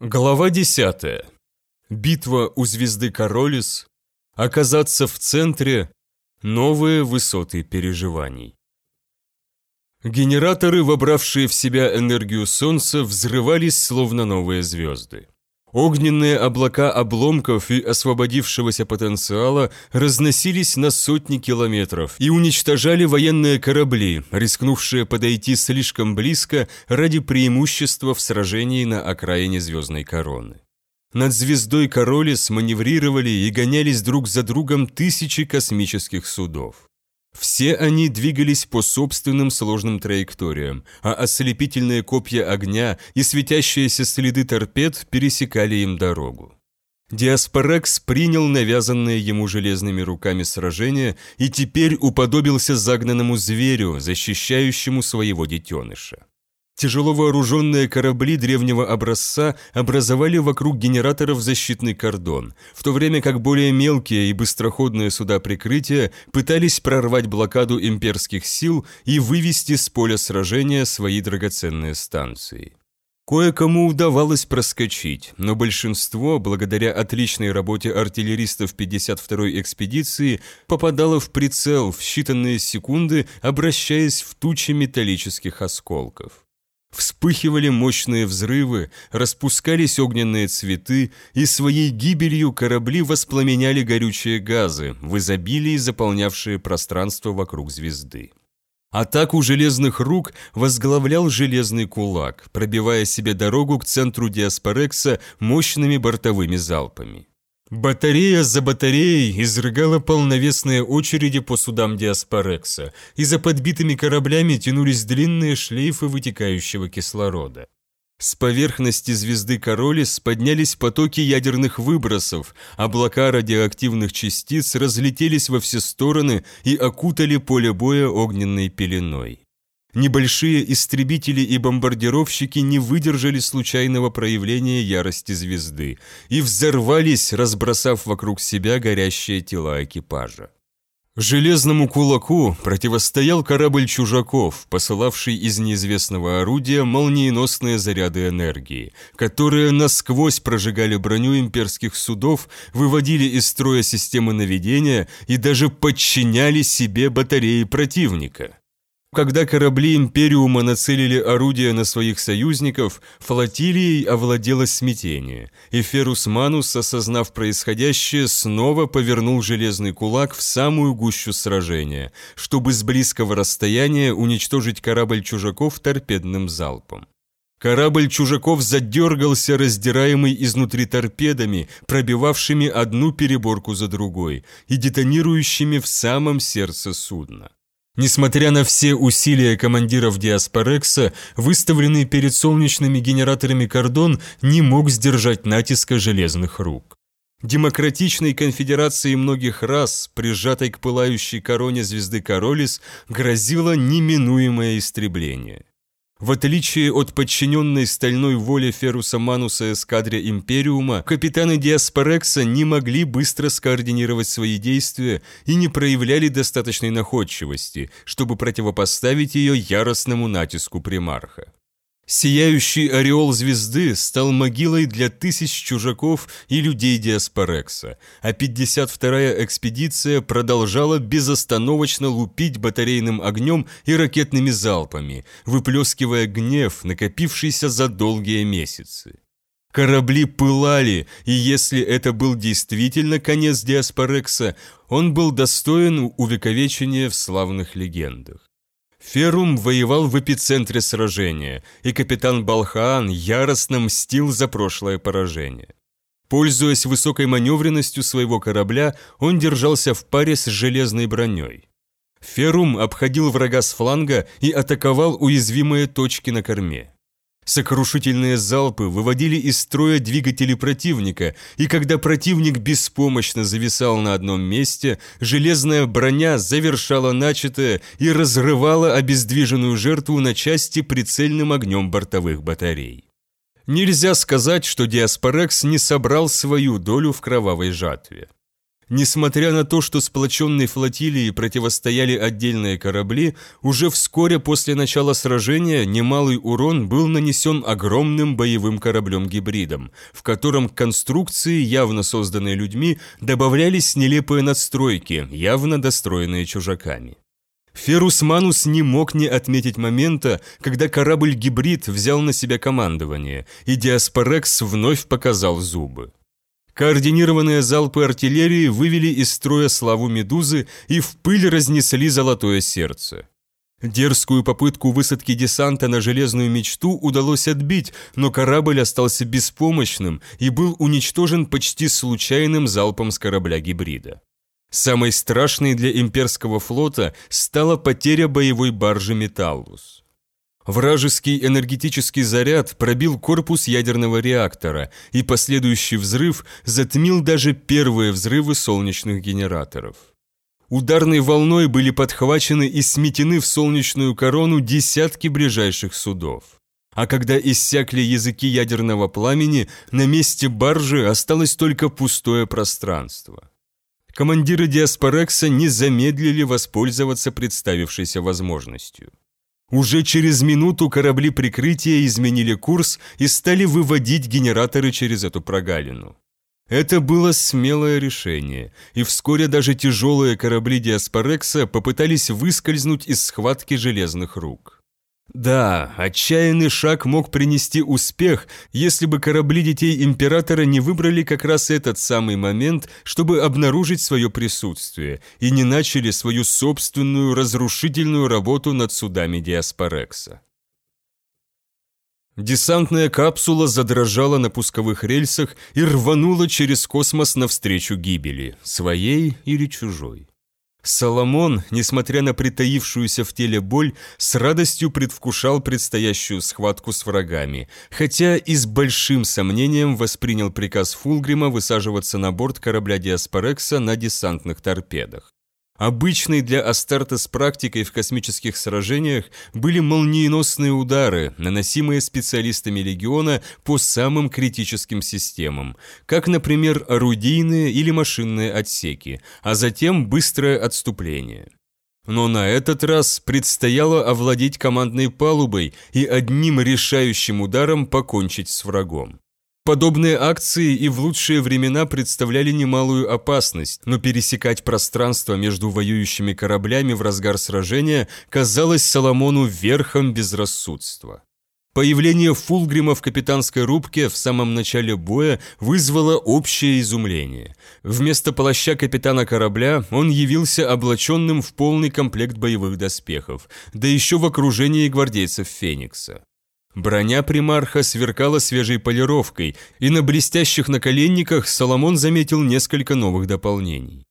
Глава 10. Битва у звезды Королис. Оказаться в центре. Новые высоты переживаний. Генераторы, вобравшие в себя энергию Солнца, взрывались словно новые звезды. Огненные облака обломков и освободившегося потенциала разносились на сотни километров и уничтожали военные корабли, рискнувшие подойти слишком близко ради преимущества в сражении на окраине Звездной Короны. Над звездой Королис маневрировали и гонялись друг за другом тысячи космических судов. Все они двигались по собственным сложным траекториям, а ослепительные копья огня и светящиеся следы торпед пересекали им дорогу. Диаспорекс принял навязанное ему железными руками сражение и теперь уподобился загнанному зверю, защищающему своего детеныша. Тяжело вооруженные корабли древнего образца образовали вокруг генераторов защитный кордон, в то время как более мелкие и быстроходные суда прикрытия пытались прорвать блокаду имперских сил и вывести с поля сражения свои драгоценные станции. Кое-кому удавалось проскочить, но большинство, благодаря отличной работе артиллеристов 52-й экспедиции, попадало в прицел в считанные секунды, обращаясь в тучи металлических осколков. Вспыхивали мощные взрывы, распускались огненные цветы, и своей гибелью корабли воспламеняли горючие газы, в изобилии заполнявшие пространство вокруг звезды. Атаку железных рук возглавлял железный кулак, пробивая себе дорогу к центру Диаспорекса мощными бортовыми залпами. Батарея за батареей изрыгала полновесные очереди по судам Диаспорекса, и за подбитыми кораблями тянулись длинные шлейфы вытекающего кислорода. С поверхности звезды Королис поднялись потоки ядерных выбросов, облака радиоактивных частиц разлетелись во все стороны и окутали поле боя огненной пеленой. Небольшие истребители и бомбардировщики не выдержали случайного проявления ярости звезды и взорвались, разбросав вокруг себя горящие тела экипажа. Железному кулаку противостоял корабль чужаков, посылавший из неизвестного орудия молниеносные заряды энергии, которые насквозь прожигали броню имперских судов, выводили из строя системы наведения и даже подчиняли себе батареи противника. Когда корабли Империума нацелили орудия на своих союзников, флотилией овладело смятение, и Ферус Манус, осознав происходящее, снова повернул железный кулак в самую гущу сражения, чтобы с близкого расстояния уничтожить корабль чужаков торпедным залпом. Корабль чужаков задергался, раздираемый изнутри торпедами, пробивавшими одну переборку за другой и детонирующими в самом сердце судна. Несмотря на все усилия командиров Диаспорекса, выставленный перед солнечными генераторами кордон не мог сдержать натиска железных рук. Демократичной конфедерации многих рас, прижатой к пылающей короне звезды Королис, грозило неминуемое истребление. В отличие от подчиненной стальной воле Феруса Мануса эскадре Империума, капитаны Диаспорекса не могли быстро скоординировать свои действия и не проявляли достаточной находчивости, чтобы противопоставить ее яростному натиску примарха. Сияющий ореол звезды стал могилой для тысяч чужаков и людей Диаспорекса, а 52-я экспедиция продолжала безостановочно лупить батарейным огнем и ракетными залпами, выплескивая гнев, накопившийся за долгие месяцы. Корабли пылали, и если это был действительно конец Диаспорекса, он был достоин увековечения в славных легендах. Ферум воевал в эпицентре сражения, и капитан Балхаан яростно мстил за прошлое поражение. Пользуясь высокой маневренностью своего корабля, он держался в паре с железной броней. Ферум обходил врага с фланга и атаковал уязвимые точки на корме. Сокрушительные залпы выводили из строя двигатели противника, и когда противник беспомощно зависал на одном месте, железная броня завершала начатое и разрывала обездвиженную жертву на части прицельным огнем бортовых батарей. Нельзя сказать, что Диаспорекс не собрал свою долю в кровавой жатве. Несмотря на то, что сплоченной флотилии противостояли отдельные корабли, уже вскоре после начала сражения немалый урон был нанесен огромным боевым кораблем-гибридом, в котором к конструкции, явно созданной людьми, добавлялись нелепые надстройки, явно достроенные чужаками. Ферус Манус не мог не отметить момента, когда корабль-гибрид взял на себя командование, и Диаспорекс вновь показал зубы. Координированные залпы артиллерии вывели из строя славу Медузы и в пыль разнесли золотое сердце. Дерзкую попытку высадки десанта на железную мечту удалось отбить, но корабль остался беспомощным и был уничтожен почти случайным залпом с корабля-гибрида. Самой страшной для имперского флота стала потеря боевой баржи «Металлус». Вражеский энергетический заряд пробил корпус ядерного реактора, и последующий взрыв затмил даже первые взрывы солнечных генераторов. Ударной волной были подхвачены и сметены в солнечную корону десятки ближайших судов. А когда иссякли языки ядерного пламени, на месте баржи осталось только пустое пространство. Командиры Диаспорекса не замедлили воспользоваться представившейся возможностью. Уже через минуту корабли прикрытия изменили курс и стали выводить генераторы через эту прогалину. Это было смелое решение, и вскоре даже тяжелые корабли Диаспорекса попытались выскользнуть из схватки железных рук. Да, отчаянный шаг мог принести успех, если бы корабли детей императора не выбрали как раз этот самый момент, чтобы обнаружить свое присутствие, и не начали свою собственную разрушительную работу над судами Диаспорекса. Десантная капсула задрожала на пусковых рельсах и рванула через космос навстречу гибели, своей или чужой. Соломон, несмотря на притаившуюся в теле боль, с радостью предвкушал предстоящую схватку с врагами, хотя и с большим сомнением воспринял приказ Фулгрима высаживаться на борт корабля Диаспорекса на десантных торпедах. Обычной для Астарта с практикой в космических сражениях были молниеносные удары, наносимые специалистами Легиона по самым критическим системам, как, например, орудийные или машинные отсеки, а затем быстрое отступление. Но на этот раз предстояло овладеть командной палубой и одним решающим ударом покончить с врагом. Подобные акции и в лучшие времена представляли немалую опасность, но пересекать пространство между воюющими кораблями в разгар сражения казалось Соломону верхом безрассудства. Появление Фулгрима в капитанской рубке в самом начале боя вызвало общее изумление. Вместо плаща капитана корабля он явился облаченным в полный комплект боевых доспехов, да еще в окружении гвардейцев Феникса. Броня примарха сверкала свежей полировкой, и на блестящих наколенниках Соломон заметил несколько новых дополнений.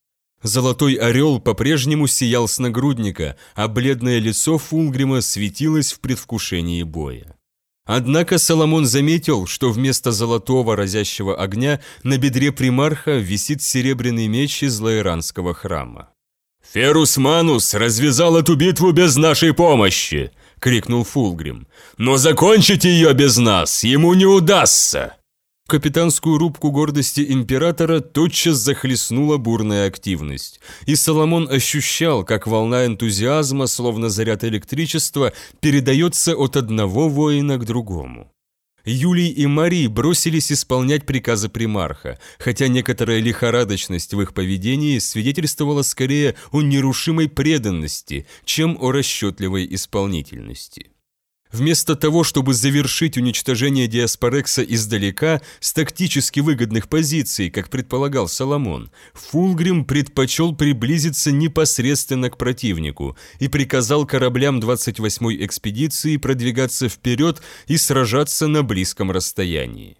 Золотой орел по-прежнему сиял с нагрудника, а бледное лицо Фулгрима светилось в предвкушении боя. Однако Соломон заметил, что вместо золотого разящего огня на бедре примарха висит серебряный меч из лаиранского храма. «Ферус Манус развязал эту битву без нашей помощи!» — крикнул Фулгрим. «Но закончить ее без нас ему не удастся!» Капитанскую рубку гордости императора тотчас захлестнула бурная активность, и Соломон ощущал, как волна энтузиазма, словно заряд электричества, передается от одного воина к другому. Юлий и Марий бросились исполнять приказы примарха, хотя некоторая лихорадочность в их поведении свидетельствовала скорее о нерушимой преданности, чем о расчетливой исполнительности. Вместо того, чтобы завершить уничтожение Диаспорекса издалека с тактически выгодных позиций, как предполагал Соломон, Фулгрим предпочел приблизиться непосредственно к противнику и приказал кораблям 28-й экспедиции продвигаться вперед и сражаться на близком расстоянии.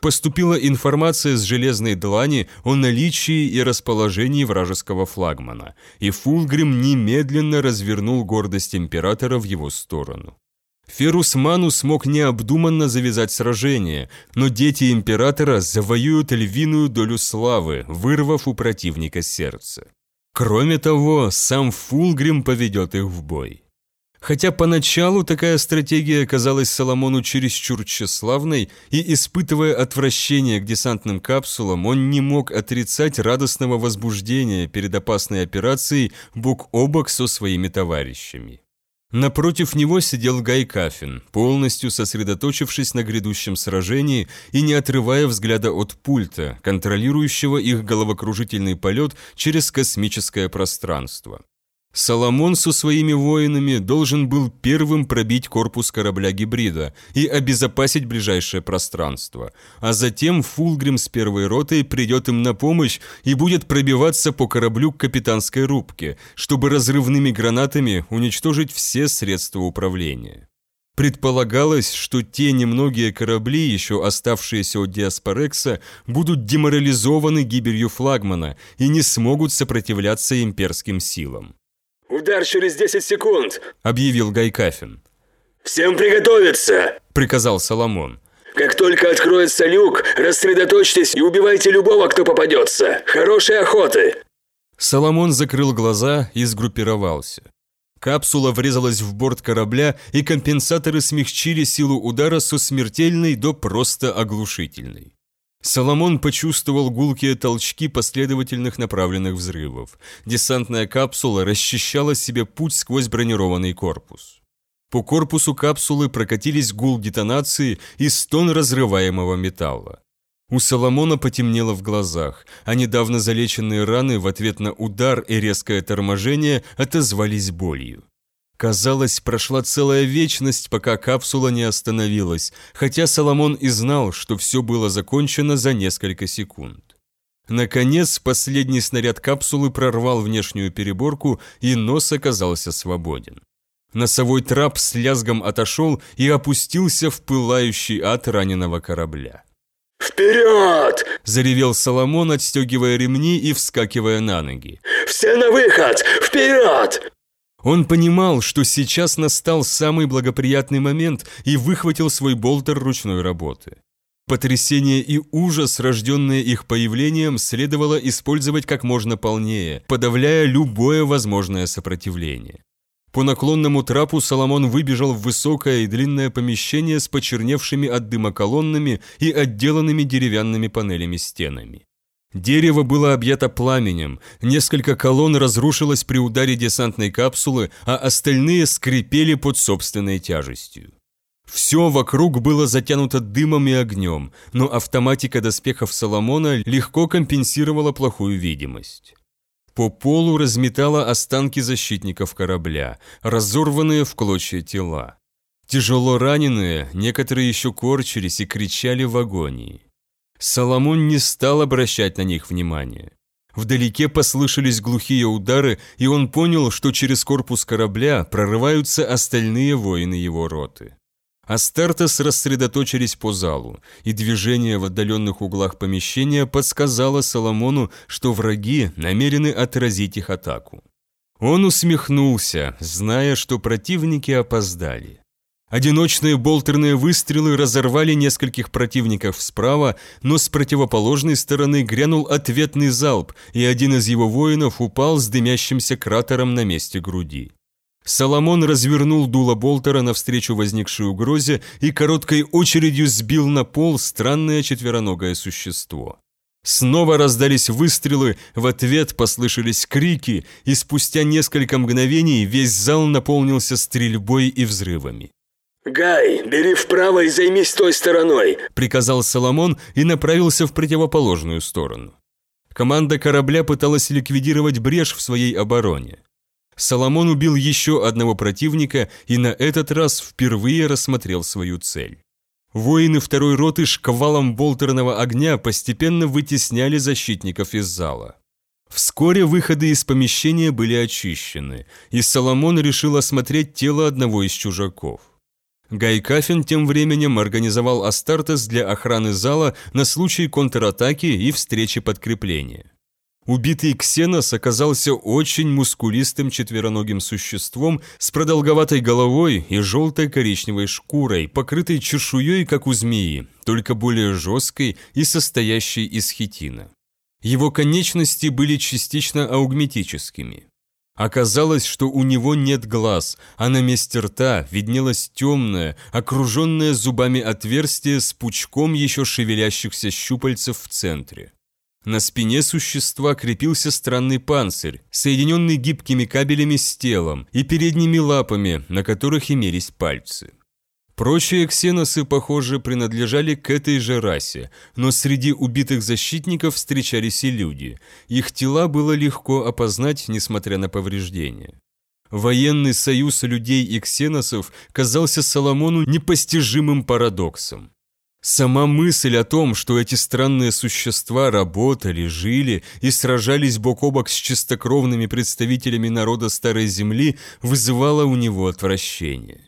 Поступила информация с железной длани о наличии и расположении вражеского флагмана, и Фулгрим немедленно развернул гордость императора в его сторону. Ферус Ману смог необдуманно завязать сражение, но дети императора завоюют львиную долю славы, вырвав у противника сердце. Кроме того, сам Фулгрим поведет их в бой. Хотя поначалу такая стратегия казалась Соломону чересчур тщеславной, и, испытывая отвращение к десантным капсулам, он не мог отрицать радостного возбуждения перед опасной операцией бок о бок со своими товарищами. Напротив него сидел Гай Кафин, полностью сосредоточившись на грядущем сражении и не отрывая взгляда от пульта, контролирующего их головокружительный полет через космическое пространство. Соломон со своими воинами должен был первым пробить корпус корабля-гибрида и обезопасить ближайшее пространство, а затем Фулгрим с первой ротой придет им на помощь и будет пробиваться по кораблю к капитанской рубке, чтобы разрывными гранатами уничтожить все средства управления. Предполагалось, что те немногие корабли, еще оставшиеся от Диаспорекса, будут деморализованы гибелью флагмана и не смогут сопротивляться имперским силам. «Удар через 10 секунд!» – объявил Гайкафин. «Всем приготовиться!» – приказал Соломон. «Как только откроется люк, рассредоточьтесь и убивайте любого, кто попадется! Хорошей охоты!» Соломон закрыл глаза и сгруппировался. Капсула врезалась в борт корабля, и компенсаторы смягчили силу удара со смертельной до просто оглушительной. Соломон почувствовал гулкие толчки последовательных направленных взрывов. Десантная капсула расчищала себе путь сквозь бронированный корпус. По корпусу капсулы прокатились гул детонации и стон разрываемого металла. У Соломона потемнело в глазах, а недавно залеченные раны в ответ на удар и резкое торможение отозвались болью. Казалось, прошла целая вечность, пока капсула не остановилась, хотя Соломон и знал, что все было закончено за несколько секунд. Наконец, последний снаряд капсулы прорвал внешнюю переборку, и нос оказался свободен. Носовой трап с лязгом отошел и опустился в пылающий ад раненого корабля. «Вперед!» – заревел Соломон, отстегивая ремни и вскакивая на ноги. «Все на выход! Вперед!» Он понимал, что сейчас настал самый благоприятный момент и выхватил свой болтер ручной работы. Потрясение и ужас, рожденные их появлением, следовало использовать как можно полнее, подавляя любое возможное сопротивление. По наклонному трапу Соломон выбежал в высокое и длинное помещение с почерневшими от дыма колоннами и отделанными деревянными панелями стенами. Дерево было объято пламенем, несколько колонн разрушилось при ударе десантной капсулы, а остальные скрипели под собственной тяжестью. Все вокруг было затянуто дымом и огнем, но автоматика доспехов Соломона легко компенсировала плохую видимость. По полу разметала останки защитников корабля, разорванные в клочья тела. Тяжело раненые, некоторые еще корчились и кричали в агонии. Соломон не стал обращать на них внимания. Вдалеке послышались глухие удары, и он понял, что через корпус корабля прорываются остальные воины его роты. Астартес рассредоточились по залу, и движение в отдаленных углах помещения подсказало Соломону, что враги намерены отразить их атаку. Он усмехнулся, зная, что противники опоздали. Одиночные болтерные выстрелы разорвали нескольких противников справа, но с противоположной стороны грянул ответный залп, и один из его воинов упал с дымящимся кратером на месте груди. Соломон развернул дуло болтера навстречу возникшей угрозе и короткой очередью сбил на пол странное четвероногое существо. Снова раздались выстрелы, в ответ послышались крики, и спустя несколько мгновений весь зал наполнился стрельбой и взрывами. «Гай, бери вправо и займись той стороной!» – приказал Соломон и направился в противоположную сторону. Команда корабля пыталась ликвидировать брешь в своей обороне. Соломон убил еще одного противника и на этот раз впервые рассмотрел свою цель. Воины второй роты шквалом болтерного огня постепенно вытесняли защитников из зала. Вскоре выходы из помещения были очищены, и Соломон решил осмотреть тело одного из чужаков. Гай Кафин тем временем организовал Астартес для охраны зала на случай контратаки и встречи подкрепления. Убитый Ксенос оказался очень мускулистым четвероногим существом с продолговатой головой и желтой коричневой шкурой, покрытой чешуей, как у змеи, только более жесткой и состоящей из хитина. Его конечности были частично аугметическими. Оказалось, что у него нет глаз, а на месте рта виднелось темное, окруженное зубами отверстие с пучком еще шевелящихся щупальцев в центре. На спине существа крепился странный панцирь, соединенный гибкими кабелями с телом и передними лапами, на которых имелись пальцы. Прочие ксеносы, похоже, принадлежали к этой же расе, но среди убитых защитников встречались и люди. Их тела было легко опознать, несмотря на повреждения. Военный союз людей и ксеносов казался Соломону непостижимым парадоксом. Сама мысль о том, что эти странные существа работали, жили и сражались бок о бок с чистокровными представителями народа Старой Земли, вызывала у него отвращение.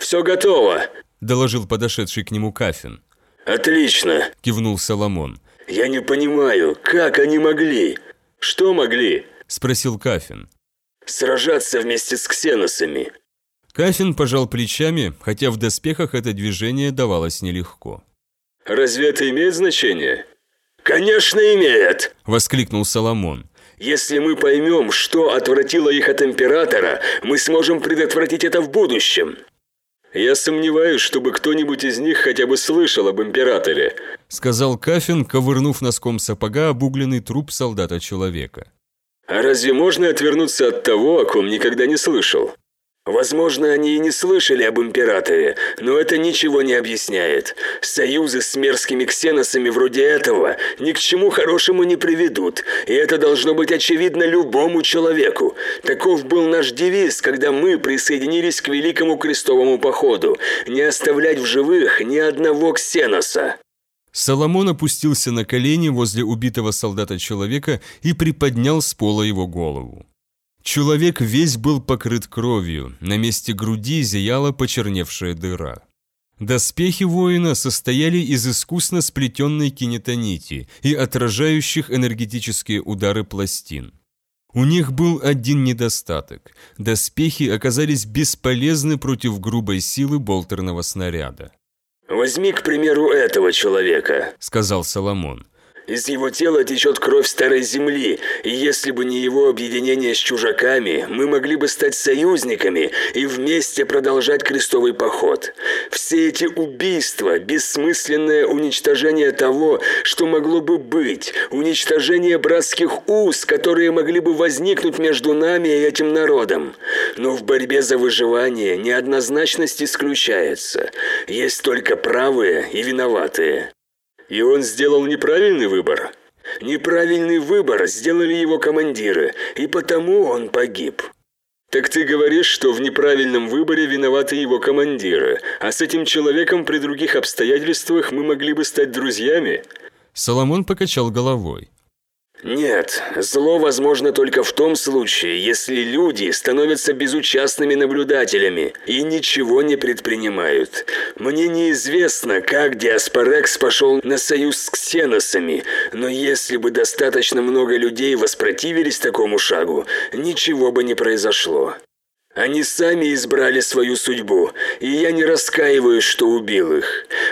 «Все готово», – доложил подошедший к нему Кафин. «Отлично», – кивнул Соломон. «Я не понимаю, как они могли? Что могли?» – спросил Кафин. «Сражаться вместе с ксеносами». Кафин пожал плечами, хотя в доспехах это движение давалось нелегко. «Разве это имеет значение?» «Конечно имеет!» – воскликнул Соломон. «Если мы поймем, что отвратило их от Императора, мы сможем предотвратить это в будущем. «Я сомневаюсь, чтобы кто-нибудь из них хотя бы слышал об императоре», сказал Кафин, ковырнув носком сапога обугленный труп солдата-человека. «А разве можно отвернуться от того, о ком никогда не слышал?» Возможно, они и не слышали об императоре, но это ничего не объясняет. Союзы с мерзкими ксеносами вроде этого ни к чему хорошему не приведут, и это должно быть очевидно любому человеку. Таков был наш девиз, когда мы присоединились к Великому Крестовому Походу – не оставлять в живых ни одного ксеноса. Соломон опустился на колени возле убитого солдата-человека и приподнял с пола его голову. Человек весь был покрыт кровью, на месте груди зияла почерневшая дыра. Доспехи воина состояли из искусно сплетенной кинетонити и отражающих энергетические удары пластин. У них был один недостаток – доспехи оказались бесполезны против грубой силы болтерного снаряда. «Возьми, к примеру, этого человека», – сказал Соломон. Из его тела течет кровь старой земли, и если бы не его объединение с чужаками, мы могли бы стать союзниками и вместе продолжать крестовый поход. Все эти убийства, бессмысленное уничтожение того, что могло бы быть, уничтожение братских уз, которые могли бы возникнуть между нами и этим народом. Но в борьбе за выживание неоднозначность исключается. Есть только правые и виноватые. И он сделал неправильный выбор. Неправильный выбор сделали его командиры, и потому он погиб. Так ты говоришь, что в неправильном выборе виноваты его командиры, а с этим человеком при других обстоятельствах мы могли бы стать друзьями? Соломон покачал головой. Нет, зло возможно только в том случае, если люди становятся безучастными наблюдателями и ничего не предпринимают. Мне неизвестно, как Диаспорекс пошел на союз с ксеносами, но если бы достаточно много людей воспротивились такому шагу, ничего бы не произошло. Они сами избрали свою судьбу, и я не раскаиваюсь, что убил их.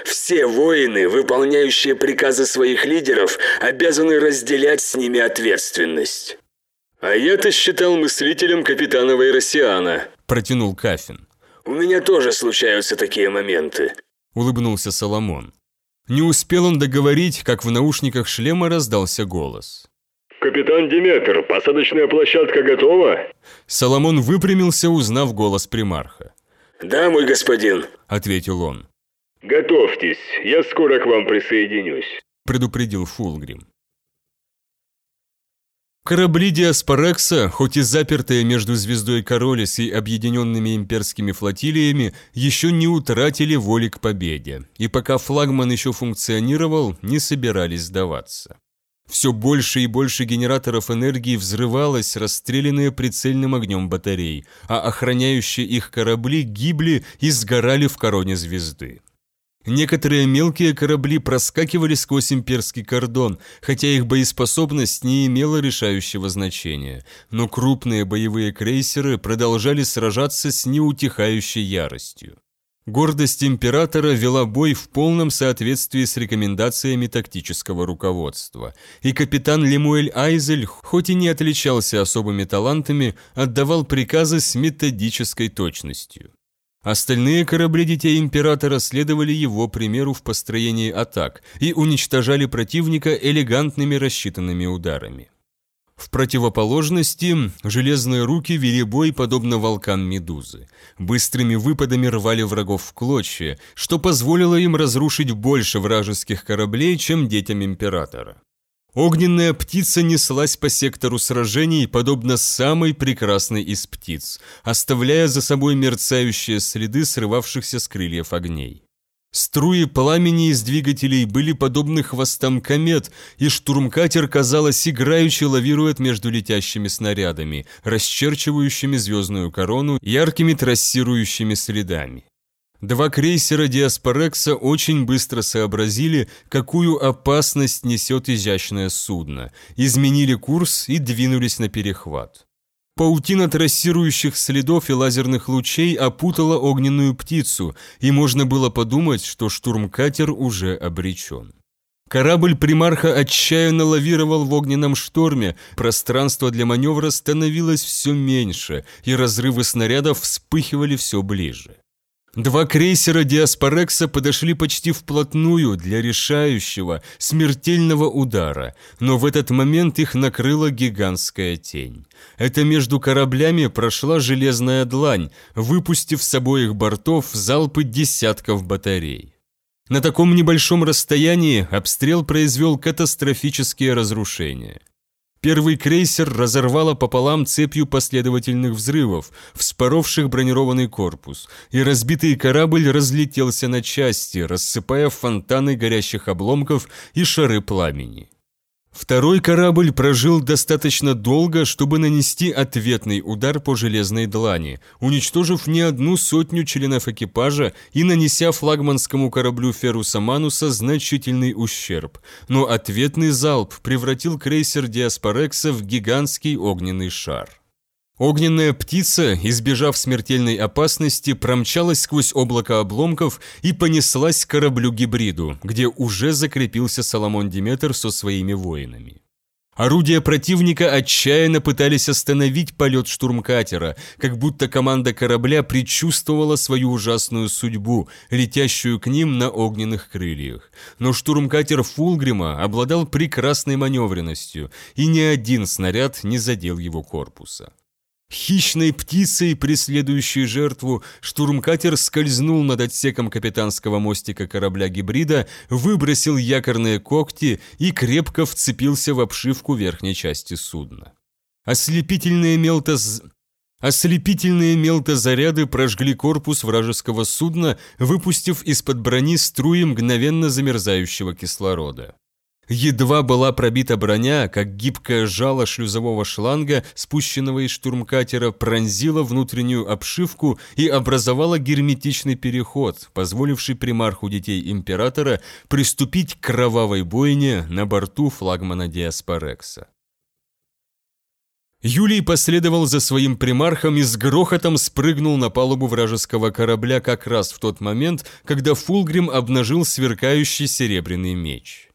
Все воины, выполняющие приказы своих лидеров, обязаны разделять с ними ответственность. «А я-то считал мыслителем капитана Вайросиана», – протянул Кафин. «У меня тоже случаются такие моменты», – улыбнулся Соломон. Не успел он договорить, как в наушниках шлема раздался голос. «Капитан Диметр, посадочная площадка готова?» Соломон выпрямился, узнав голос примарха. «Да, мой господин», — ответил он. «Готовьтесь, я скоро к вам присоединюсь», — предупредил Фулгрим. Корабли Диаспорекса, хоть и запертые между звездой Королис и объединенными имперскими флотилиями, еще не утратили воли к победе, и пока флагман еще функционировал, не собирались сдаваться. Все больше и больше генераторов энергии взрывалось, расстрелянные прицельным огнем батарей, а охраняющие их корабли гибли и сгорали в короне звезды. Некоторые мелкие корабли проскакивали сквозь имперский кордон, хотя их боеспособность не имела решающего значения, но крупные боевые крейсеры продолжали сражаться с неутихающей яростью. Гордость императора вела бой в полном соответствии с рекомендациями тактического руководства, и капитан Лемуэль Айзель, хоть и не отличался особыми талантами, отдавал приказы с методической точностью. Остальные корабли Детей Императора следовали его примеру в построении атак и уничтожали противника элегантными рассчитанными ударами. В противоположности, железные руки вели бой подобно волкам Медузы. Быстрыми выпадами рвали врагов в клочья, что позволило им разрушить больше вражеских кораблей, чем детям Императора. Огненная птица неслась по сектору сражений, подобно самой прекрасной из птиц, оставляя за собой мерцающие следы срывавшихся с крыльев огней. Струи пламени из двигателей были подобны хвостам комет, и штурмкатер, казалось, играючи лавирует между летящими снарядами, расчерчивающими звездную корону яркими трассирующими следами. Два крейсера Диаспорекса очень быстро сообразили, какую опасность несет изящное судно, изменили курс и двинулись на перехват. Паутина трассирующих следов и лазерных лучей опутала огненную птицу, и можно было подумать, что штурмкатер уже обречен. Корабль примарха отчаянно лавировал в огненном шторме, пространство для маневра становилось все меньше, и разрывы снарядов вспыхивали все ближе. Два крейсера Диаспорекса подошли почти вплотную для решающего, смертельного удара, но в этот момент их накрыла гигантская тень. Это между кораблями прошла железная длань, выпустив с обоих бортов залпы десятков батарей. На таком небольшом расстоянии обстрел произвел катастрофические разрушения. Первый крейсер разорвало пополам цепью последовательных взрывов, вспоровших бронированный корпус, и разбитый корабль разлетелся на части, рассыпая фонтаны горящих обломков и шары пламени. Второй корабль прожил достаточно долго, чтобы нанести ответный удар по железной длани, уничтожив не одну сотню членов экипажа и нанеся флагманскому кораблю Феруса Мануса значительный ущерб. Но ответный залп превратил крейсер Диаспорекса в гигантский огненный шар. Огненная птица, избежав смертельной опасности, промчалась сквозь облако обломков и понеслась к кораблю-гибриду, где уже закрепился Соломон Диметр со своими воинами. Орудия противника отчаянно пытались остановить полет штурмкатера, как будто команда корабля предчувствовала свою ужасную судьбу, летящую к ним на огненных крыльях. Но штурмкатер Фулгрима обладал прекрасной маневренностью, и ни один снаряд не задел его корпуса. Хищной птицей, преследующей жертву, штурмкатер скользнул над отсеком капитанского мостика корабля-гибрида, выбросил якорные когти и крепко вцепился в обшивку верхней части судна. Ослепительные мелтоз... Ослепительные мелтозаряды прожгли корпус вражеского судна, выпустив из-под брони струи мгновенно замерзающего кислорода. Едва была пробита броня, как гибкое жало шлюзового шланга, спущенного из штурмкатера, пронзило внутреннюю обшивку и образовало герметичный переход, позволивший примарху детей императора приступить к кровавой бойне на борту флагмана Диаспорекса. Юлий последовал за своим примархом и с грохотом спрыгнул на палубу вражеского корабля как раз в тот момент, когда Фулгрим обнажил сверкающий серебряный меч.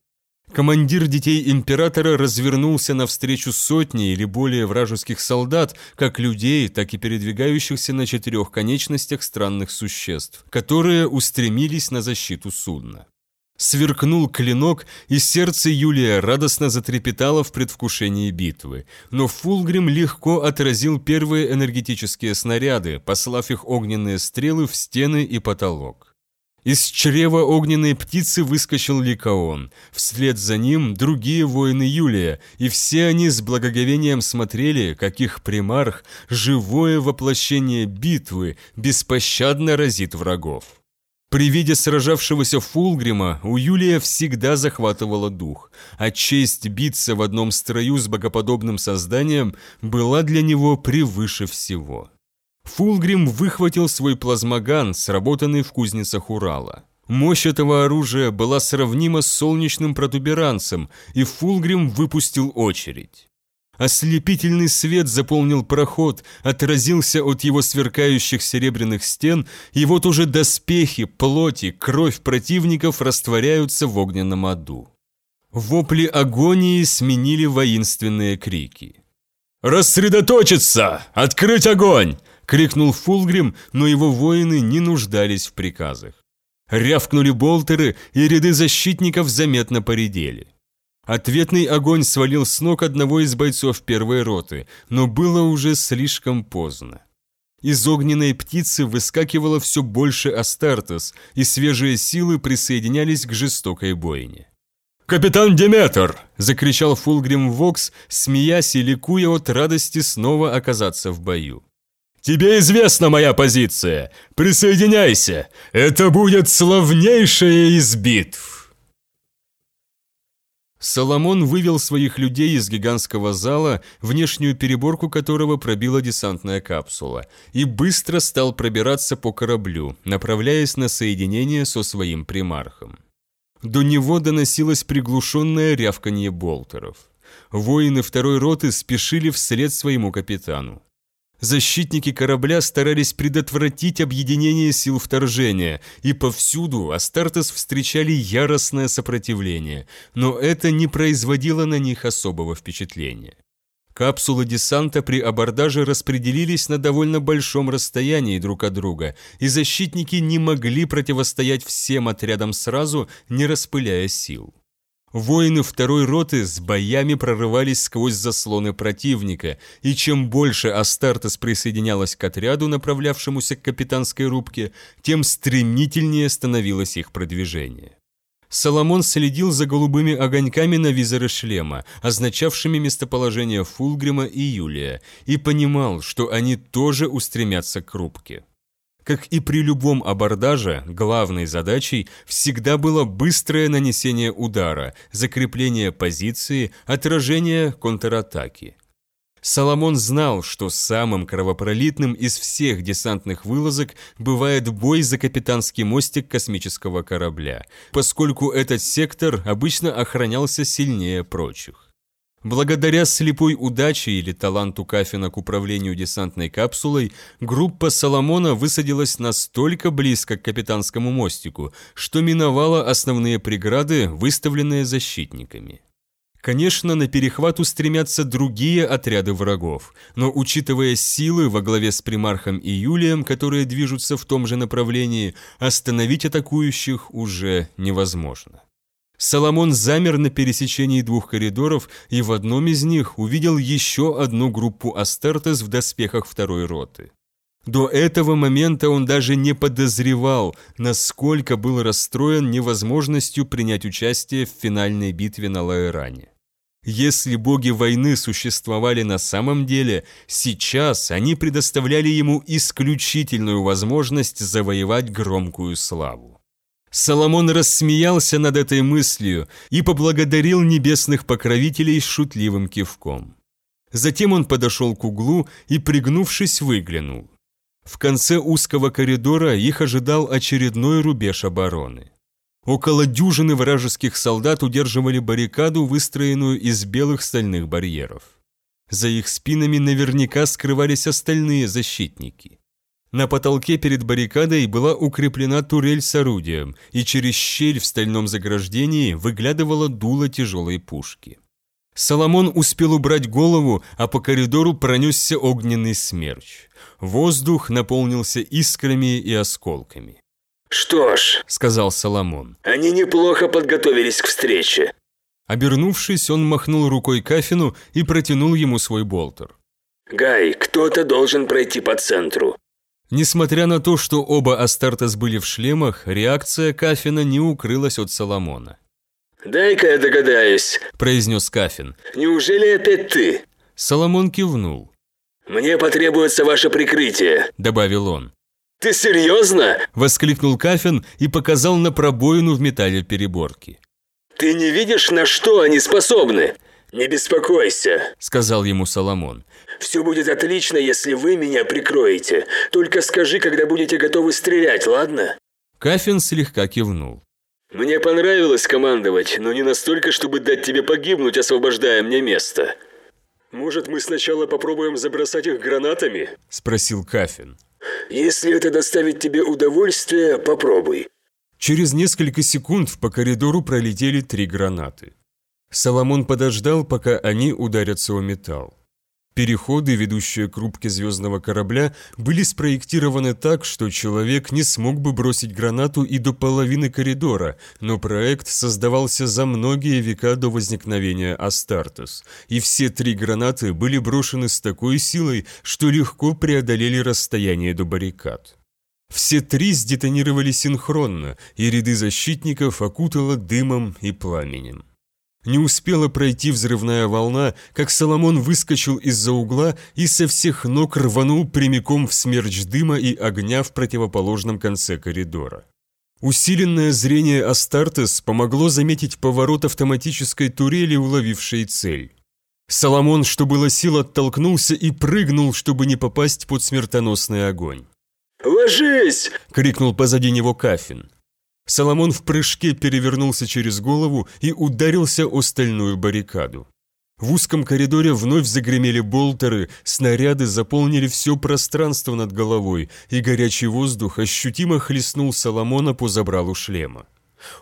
Командир детей императора развернулся навстречу сотни или более вражеских солдат, как людей, так и передвигающихся на четырех конечностях странных существ, которые устремились на защиту судна. Сверкнул клинок, и сердце Юлия радостно затрепетало в предвкушении битвы, но Фулгрим легко отразил первые энергетические снаряды, послав их огненные стрелы в стены и потолок. Из чрева огненной птицы выскочил Ликаон, вслед за ним другие воины Юлия, и все они с благоговением смотрели, как их примарх, живое воплощение битвы, беспощадно разит врагов. При виде сражавшегося Фулгрима у Юлия всегда захватывало дух, а честь биться в одном строю с богоподобным созданием была для него превыше всего. Фулгрим выхватил свой плазмоган, сработанный в кузницах Урала. Мощь этого оружия была сравнима с солнечным протуберанцем, и Фулгрим выпустил очередь. Ослепительный свет заполнил проход, отразился от его сверкающих серебряных стен, и вот уже доспехи, плоти, кровь противников растворяются в огненном аду. Вопли агонии сменили воинственные крики. «Рассредоточиться! Открыть огонь!» — крикнул Фулгрим, но его воины не нуждались в приказах. Рявкнули болтеры, и ряды защитников заметно поредели. Ответный огонь свалил с ног одного из бойцов первой роты, но было уже слишком поздно. Из огненной птицы выскакивало все больше Астартес, и свежие силы присоединялись к жестокой бойне. «Капитан Деметр!» – закричал Фулгрим Вокс, смеясь и ликуя от радости снова оказаться в бою. «Тебе известна моя позиция! Присоединяйся! Это будет славнейшая из битв!» Соломон вывел своих людей из гигантского зала, внешнюю переборку которого пробила десантная капсула, и быстро стал пробираться по кораблю, направляясь на соединение со своим примархом. До него доносилось приглушенное рявканье болтеров. Воины второй роты спешили вслед своему капитану. Защитники корабля старались предотвратить объединение сил вторжения, и повсюду Астартес встречали яростное сопротивление, но это не производило на них особого впечатления. Капсулы десанта при абордаже распределились на довольно большом расстоянии друг от друга, и защитники не могли противостоять всем отрядам сразу, не распыляя сил. Воины второй роты с боями прорывались сквозь заслоны противника, и чем больше Астартес присоединялась к отряду, направлявшемуся к капитанской рубке, тем стремительнее становилось их продвижение. Соломон следил за голубыми огоньками на визоре шлема, означавшими местоположение Фулгрима и Юлия, и понимал, что они тоже устремятся к рубке. Как и при любом абордаже, главной задачей всегда было быстрое нанесение удара, закрепление позиции, отражение контратаки. Соломон знал, что самым кровопролитным из всех десантных вылазок бывает бой за капитанский мостик космического корабля, поскольку этот сектор обычно охранялся сильнее прочих. Благодаря слепой удаче или таланту Кафина к управлению десантной капсулой, группа Соломона высадилась настолько близко к капитанскому мостику, что миновала основные преграды, выставленные защитниками. Конечно, на перехват устремятся другие отряды врагов, но учитывая силы во главе с примархом и Юлием, которые движутся в том же направлении, остановить атакующих уже невозможно. Соломон замер на пересечении двух коридоров и в одном из них увидел еще одну группу Астартес в доспехах второй роты. До этого момента он даже не подозревал, насколько был расстроен невозможностью принять участие в финальной битве на Лаэране. Если боги войны существовали на самом деле, сейчас они предоставляли ему исключительную возможность завоевать громкую славу. Соломон рассмеялся над этой мыслью и поблагодарил небесных покровителей шутливым кивком. Затем он подошел к углу и, пригнувшись, выглянул. В конце узкого коридора их ожидал очередной рубеж обороны. Около дюжины вражеских солдат удерживали баррикаду, выстроенную из белых стальных барьеров. За их спинами наверняка скрывались остальные защитники. На потолке перед баррикадой была укреплена турель с орудием, и через щель в стальном заграждении выглядывало дуло тяжелой пушки. Соломон успел убрать голову, а по коридору пронесся огненный смерч. Воздух наполнился искрами и осколками. «Что ж», — сказал Соломон, — «они неплохо подготовились к встрече». Обернувшись, он махнул рукой Кафину и протянул ему свой болтер. «Гай, кто-то должен пройти по центру. Несмотря на то, что оба Астартес были в шлемах, реакция Кафина не укрылась от Соломона. «Дай-ка я догадаюсь», – произнес Кафин. «Неужели опять ты?» Соломон кивнул. «Мне потребуется ваше прикрытие», – добавил он. «Ты серьезно?» – воскликнул Кафин и показал на пробоину в металле переборки. «Ты не видишь, на что они способны?» «Не беспокойся», – сказал ему Соломон. «Все будет отлично, если вы меня прикроете. Только скажи, когда будете готовы стрелять, ладно?» Кафин слегка кивнул. «Мне понравилось командовать, но не настолько, чтобы дать тебе погибнуть, освобождая мне место». «Может, мы сначала попробуем забросать их гранатами?» – спросил Кафин. «Если это доставит тебе удовольствие, попробуй». Через несколько секунд по коридору пролетели три гранаты. Соломон подождал, пока они ударятся о металл. Переходы, ведущие к рубке звездного корабля, были спроектированы так, что человек не смог бы бросить гранату и до половины коридора, но проект создавался за многие века до возникновения Астартес, и все три гранаты были брошены с такой силой, что легко преодолели расстояние до баррикад. Все три сдетонировали синхронно, и ряды защитников окутало дымом и пламенем. Не успела пройти взрывная волна, как Соломон выскочил из-за угла и со всех ног рванул прямиком в смерч дыма и огня в противоположном конце коридора. Усиленное зрение Астартес помогло заметить поворот автоматической турели, уловившей цель. Соломон, что было сил, оттолкнулся и прыгнул, чтобы не попасть под смертоносный огонь. «Ложись!» — крикнул позади него Кафин. Соломон в прыжке перевернулся через голову и ударился о стальную баррикаду. В узком коридоре вновь загремели болтеры, снаряды заполнили все пространство над головой, и горячий воздух ощутимо хлестнул Соломона по забралу шлема.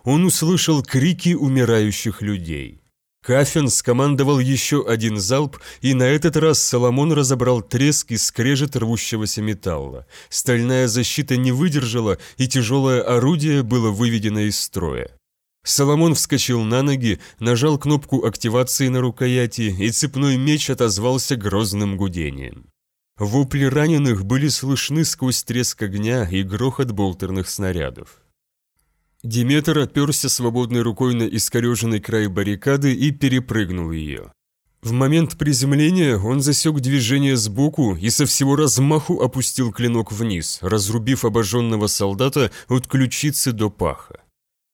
Он услышал крики умирающих людей. Кафен скомандовал еще один залп, и на этот раз Соломон разобрал треск и скрежет рвущегося металла. Стальная защита не выдержала, и тяжелое орудие было выведено из строя. Соломон вскочил на ноги, нажал кнопку активации на рукояти, и цепной меч отозвался грозным гудением. Вопли раненых были слышны сквозь треск огня и грохот болтерных снарядов. Диметр оперся свободной рукой на искореженный край баррикады и перепрыгнул ее. В момент приземления он засек движение сбоку и со всего размаху опустил клинок вниз, разрубив обожженного солдата от ключицы до паха.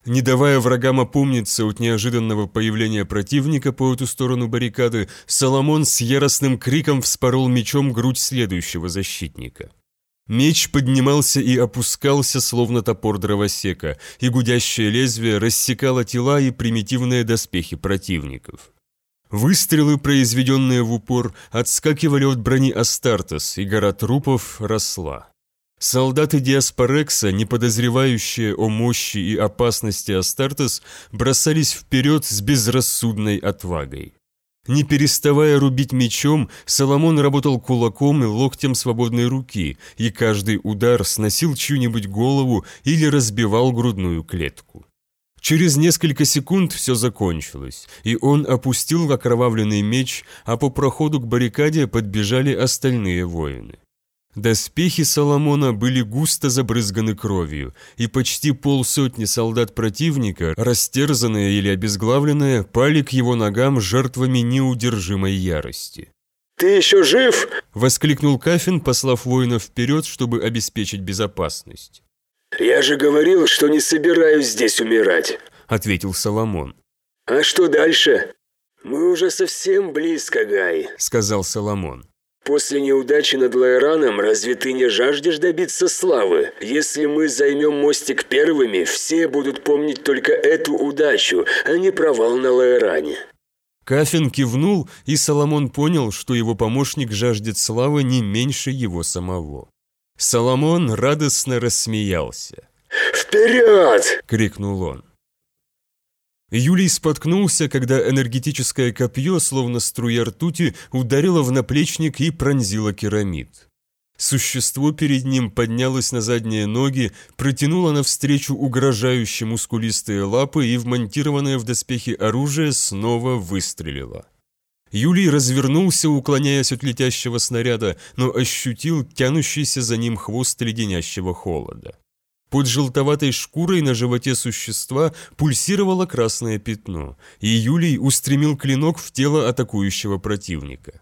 Не давая врагам опомниться от неожиданного появления противника по эту сторону баррикады, Соломон с яростным криком вспорол мечом грудь следующего защитника. Меч поднимался и опускался, словно топор дровосека, и гудящее лезвие рассекало тела и примитивные доспехи противников. Выстрелы, произведенные в упор, отскакивали от брони Астартес, и гора трупов росла. Солдаты Диаспорекса, не подозревающие о мощи и опасности Астартес, бросались вперед с безрассудной отвагой. Не переставая рубить мечом, Соломон работал кулаком и локтем свободной руки, и каждый удар сносил чью-нибудь голову или разбивал грудную клетку. Через несколько секунд все закончилось, и он опустил окровавленный меч, а по проходу к баррикаде подбежали остальные воины. Доспехи Соломона были густо забрызганы кровью, и почти полсотни солдат противника, растерзанные или обезглавленные, пали к его ногам жертвами неудержимой ярости. «Ты еще жив?» – воскликнул Кафин, послав воинов вперед, чтобы обеспечить безопасность. «Я же говорил, что не собираюсь здесь умирать», – ответил Соломон. «А что дальше?» «Мы уже совсем близко, Гай», – сказал Соломон. После неудачи над Лайраном разве ты не жаждешь добиться славы? Если мы займем мостик первыми, все будут помнить только эту удачу, а не провал на Лайране». Кафин кивнул, и Соломон понял, что его помощник жаждет славы не меньше его самого. Соломон радостно рассмеялся. «Вперед!» — крикнул он. Юлий споткнулся, когда энергетическое копье, словно струя ртути, ударило в наплечник и пронзило керамид. Существо перед ним поднялось на задние ноги, протянуло навстречу угрожающие мускулистые лапы и вмонтированное в доспехи оружие снова выстрелило. Юлий развернулся, уклоняясь от летящего снаряда, но ощутил тянущийся за ним хвост леденящего холода. Под желтоватой шкурой на животе существа пульсировало красное пятно, и Юлий устремил клинок в тело атакующего противника.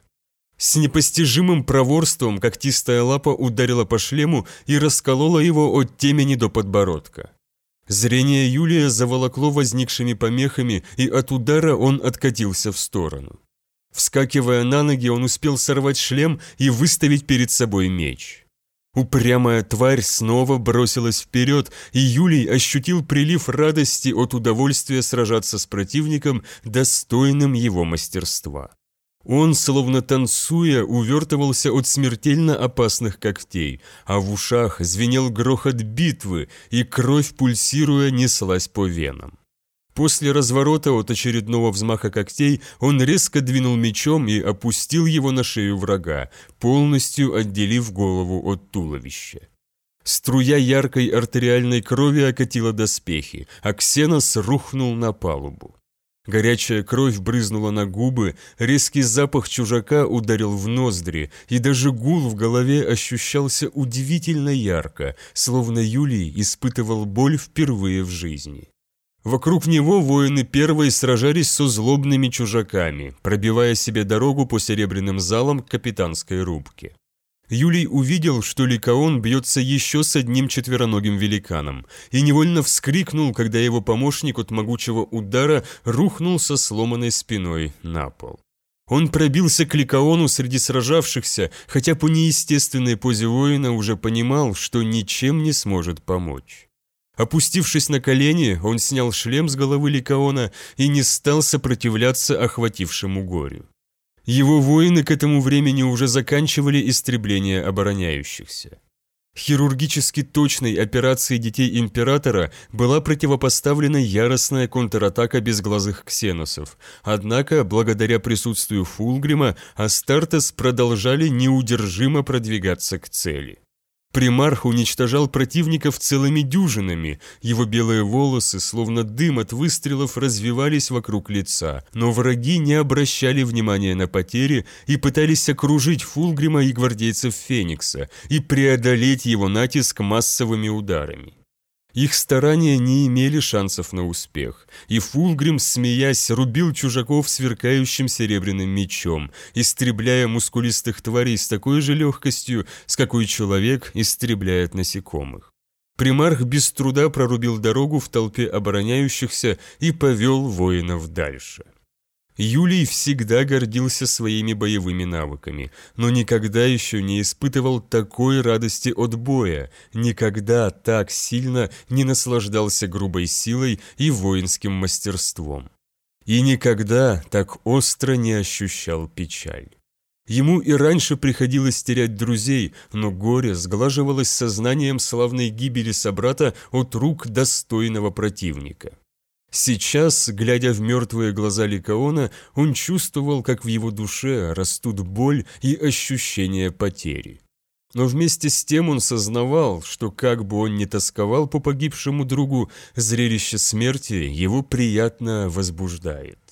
С непостижимым проворством когтистая лапа ударила по шлему и расколола его от темени до подбородка. Зрение Юлия заволокло возникшими помехами, и от удара он откатился в сторону. Вскакивая на ноги, он успел сорвать шлем и выставить перед собой меч. Упрямая тварь снова бросилась вперед, и Юлий ощутил прилив радости от удовольствия сражаться с противником, достойным его мастерства. Он, словно танцуя, увертывался от смертельно опасных когтей, а в ушах звенел грохот битвы, и кровь, пульсируя, неслась по венам. После разворота от очередного взмаха когтей он резко двинул мечом и опустил его на шею врага, полностью отделив голову от туловища. Струя яркой артериальной крови окатила доспехи, а Ксенос рухнул на палубу. Горячая кровь брызнула на губы, резкий запах чужака ударил в ноздри, и даже гул в голове ощущался удивительно ярко, словно Юлий испытывал боль впервые в жизни. Вокруг него воины первой сражались со злобными чужаками, пробивая себе дорогу по серебряным залам к капитанской рубке. Юлий увидел, что Ликаон бьется еще с одним четвероногим великаном, и невольно вскрикнул, когда его помощник от могучего удара рухнул со сломанной спиной на пол. Он пробился к Ликаону среди сражавшихся, хотя по неестественной позе воина уже понимал, что ничем не сможет помочь. Опустившись на колени, он снял шлем с головы Ликаона и не стал сопротивляться охватившему горю. Его воины к этому времени уже заканчивали истребление обороняющихся. Хирургически точной операции детей Императора была противопоставлена яростная контратака безглазых ксеносов, однако, благодаря присутствию Фулгрима, Астартес продолжали неудержимо продвигаться к цели. Примарх уничтожал противников целыми дюжинами, его белые волосы, словно дым от выстрелов, развивались вокруг лица, но враги не обращали внимания на потери и пытались окружить Фулгрима и гвардейцев Феникса и преодолеть его натиск массовыми ударами. Их старания не имели шансов на успех, и Фулгрим, смеясь, рубил чужаков сверкающим серебряным мечом, истребляя мускулистых тварей с такой же легкостью, с какой человек истребляет насекомых. Примарх без труда прорубил дорогу в толпе обороняющихся и повел воинов дальше. Юлий всегда гордился своими боевыми навыками, но никогда еще не испытывал такой радости от боя, никогда так сильно не наслаждался грубой силой и воинским мастерством. И никогда так остро не ощущал печаль. Ему и раньше приходилось терять друзей, но горе сглаживалось сознанием славной гибели собрата от рук достойного противника. Сейчас, глядя в мертвые глаза Ликаона, он чувствовал, как в его душе растут боль и ощущение потери. Но вместе с тем он сознавал, что как бы он ни тосковал по погибшему другу, зрелище смерти его приятно возбуждает.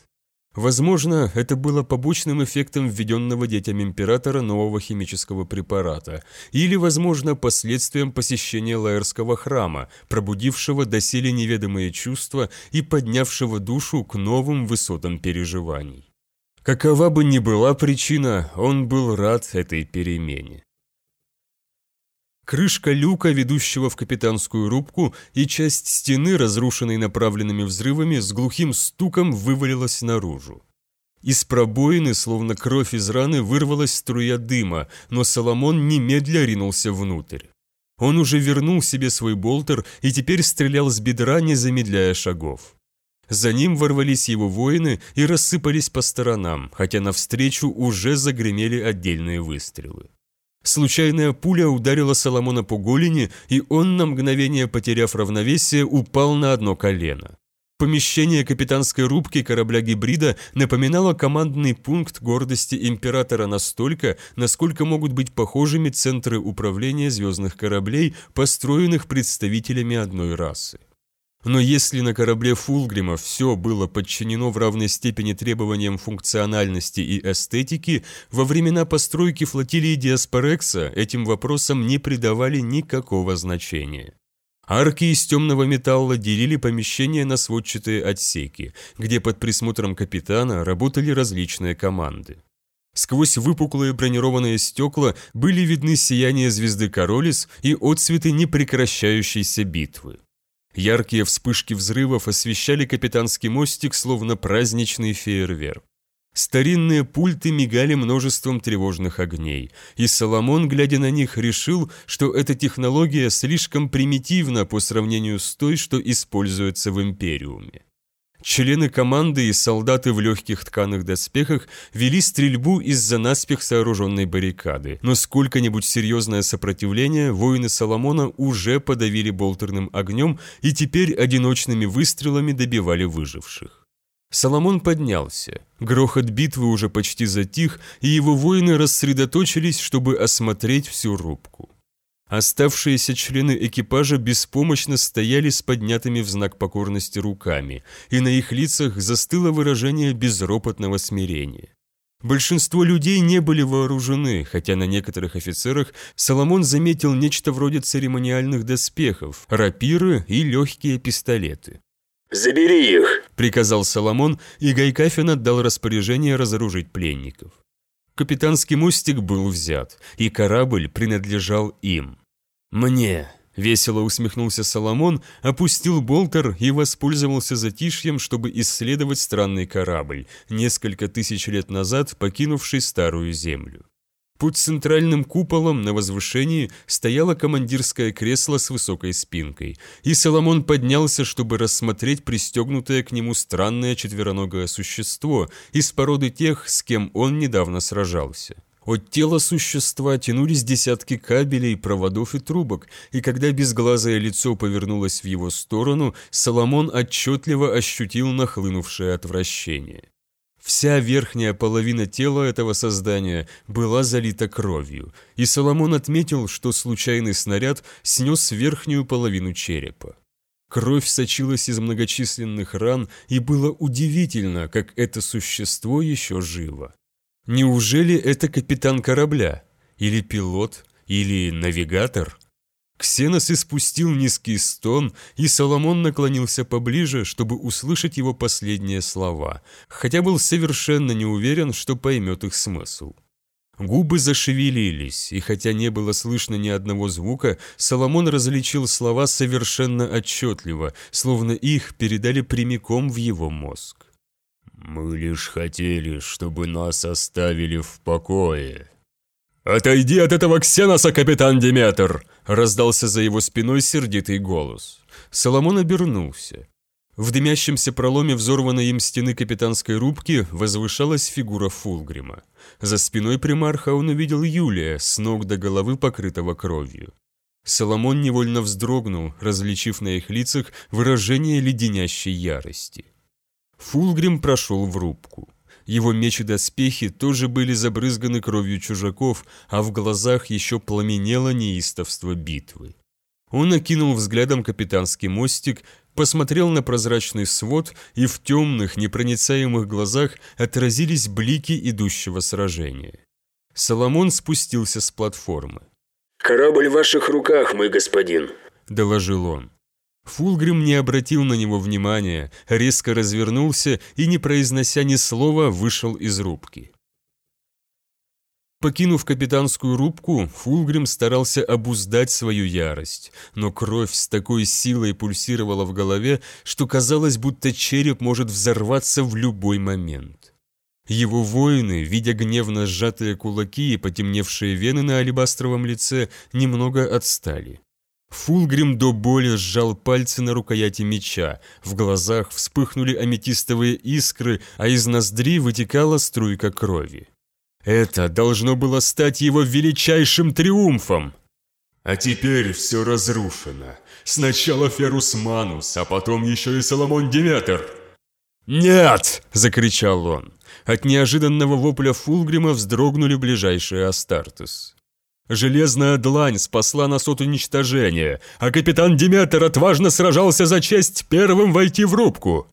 Возможно, это было побочным эффектом введенного детям императора нового химического препарата, или, возможно, последствием посещения Лаэрского храма, пробудившего доселе неведомые чувства и поднявшего душу к новым высотам переживаний. Какова бы ни была причина, он был рад этой перемене. Крышка люка, ведущего в капитанскую рубку, и часть стены, разрушенной направленными взрывами, с глухим стуком вывалилась наружу. Из пробоины, словно кровь из раны, вырвалась струя дыма, но Соломон немедля ринулся внутрь. Он уже вернул себе свой болтер и теперь стрелял с бедра, не замедляя шагов. За ним ворвались его воины и рассыпались по сторонам, хотя навстречу уже загремели отдельные выстрелы. Случайная пуля ударила Соломона по голени, и он, на мгновение потеряв равновесие, упал на одно колено. Помещение капитанской рубки корабля-гибрида напоминало командный пункт гордости императора настолько, насколько могут быть похожими центры управления звездных кораблей, построенных представителями одной расы. Но если на корабле Фулгрима все было подчинено в равной степени требованиям функциональности и эстетики, во времена постройки флотилии Диаспорекса этим вопросам не придавали никакого значения. Арки из темного металла делили помещения на сводчатые отсеки, где под присмотром капитана работали различные команды. Сквозь выпуклые бронированные стекла были видны сияние звезды Королис и отцветы непрекращающейся битвы. Яркие вспышки взрывов освещали капитанский мостик, словно праздничный фейерверк. Старинные пульты мигали множеством тревожных огней, и Соломон, глядя на них, решил, что эта технология слишком примитивна по сравнению с той, что используется в Империуме. Члены команды и солдаты в легких тканых доспехах вели стрельбу из-за наспех сооруженной баррикады, но сколько-нибудь серьезное сопротивление воины Соломона уже подавили болтерным огнем и теперь одиночными выстрелами добивали выживших. Соломон поднялся. Грохот битвы уже почти затих, и его воины рассредоточились, чтобы осмотреть всю рубку. Оставшиеся члены экипажа беспомощно стояли с поднятыми в знак покорности руками, и на их лицах застыло выражение безропотного смирения. Большинство людей не были вооружены, хотя на некоторых офицерах Соломон заметил нечто вроде церемониальных доспехов, рапиры и легкие пистолеты. «Забери их!» – приказал Соломон, и Гайкафин отдал распоряжение разоружить пленников. Капитанский мостик был взят, и корабль принадлежал им. «Мне!» – весело усмехнулся Соломон, опустил болтер и воспользовался затишьем, чтобы исследовать странный корабль, несколько тысяч лет назад покинувший Старую Землю. Под центральным куполом на возвышении стояло командирское кресло с высокой спинкой, и Соломон поднялся, чтобы рассмотреть пристегнутое к нему странное четвероногое существо из породы тех, с кем он недавно сражался. От тела существа тянулись десятки кабелей, проводов и трубок, и когда безглазое лицо повернулось в его сторону, Соломон отчетливо ощутил нахлынувшее отвращение. Вся верхняя половина тела этого создания была залита кровью, и Соломон отметил, что случайный снаряд снес верхнюю половину черепа. Кровь сочилась из многочисленных ран, и было удивительно, как это существо еще живо. Неужели это капитан корабля? Или пилот? Или навигатор? Ксенос испустил низкий стон, и Соломон наклонился поближе, чтобы услышать его последние слова, хотя был совершенно не уверен, что поймет их смысл. Губы зашевелились, и хотя не было слышно ни одного звука, Соломон различил слова совершенно отчетливо, словно их передали прямиком в его мозг. «Мы лишь хотели, чтобы нас оставили в покое». «Отойди от этого ксеноса, капитан Диметр!» – раздался за его спиной сердитый голос. Соломон обернулся. В дымящемся проломе взорванной им стены капитанской рубки возвышалась фигура Фулгрима. За спиной примарха он увидел Юлия, с ног до головы покрытого кровью. Соломон невольно вздрогнул, различив на их лицах выражение леденящей ярости. Фулгрим прошел в рубку. Его меч и доспехи тоже были забрызганы кровью чужаков, а в глазах еще пламенело неистовство битвы. Он окинул взглядом капитанский мостик, посмотрел на прозрачный свод, и в темных, непроницаемых глазах отразились блики идущего сражения. Соломон спустился с платформы. «Корабль в ваших руках, мой господин», — доложил он. Фулгрим не обратил на него внимания, резко развернулся и, не произнося ни слова, вышел из рубки. Покинув капитанскую рубку, Фулгрим старался обуздать свою ярость, но кровь с такой силой пульсировала в голове, что казалось, будто череп может взорваться в любой момент. Его воины, видя гневно сжатые кулаки и потемневшие вены на алебастровом лице, немного отстали. Фулгрим до боли сжал пальцы на рукояти меча, в глазах вспыхнули аметистовые искры, а из ноздри вытекала струйка крови. Это должно было стать его величайшим триумфом. А теперь все разрушено. Сначала Ферус Манус, а потом еще и Соломон Деметр. «Нет!» – закричал он. От неожиданного вопля Фулгрима вздрогнули ближайшие Астартес. Железная длань спасла нас от уничтожения, а капитан Диметр отважно сражался за честь первым войти в рубку.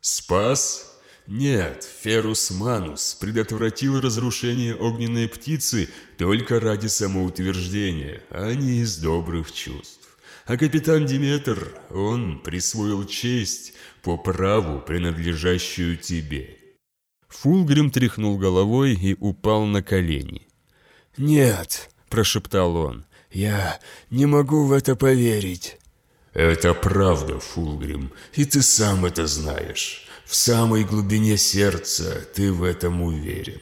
Спас? Нет, Ферус Манус предотвратил разрушение огненной птицы только ради самоутверждения, а не из добрых чувств. А капитан Диметр, он присвоил честь по праву, принадлежащую тебе. Фулгрим тряхнул головой и упал на колени. «Нет», прошептал он. «Я не могу в это поверить». «Это правда, Фулгрим, и ты сам это знаешь. В самой глубине сердца ты в этом уверен».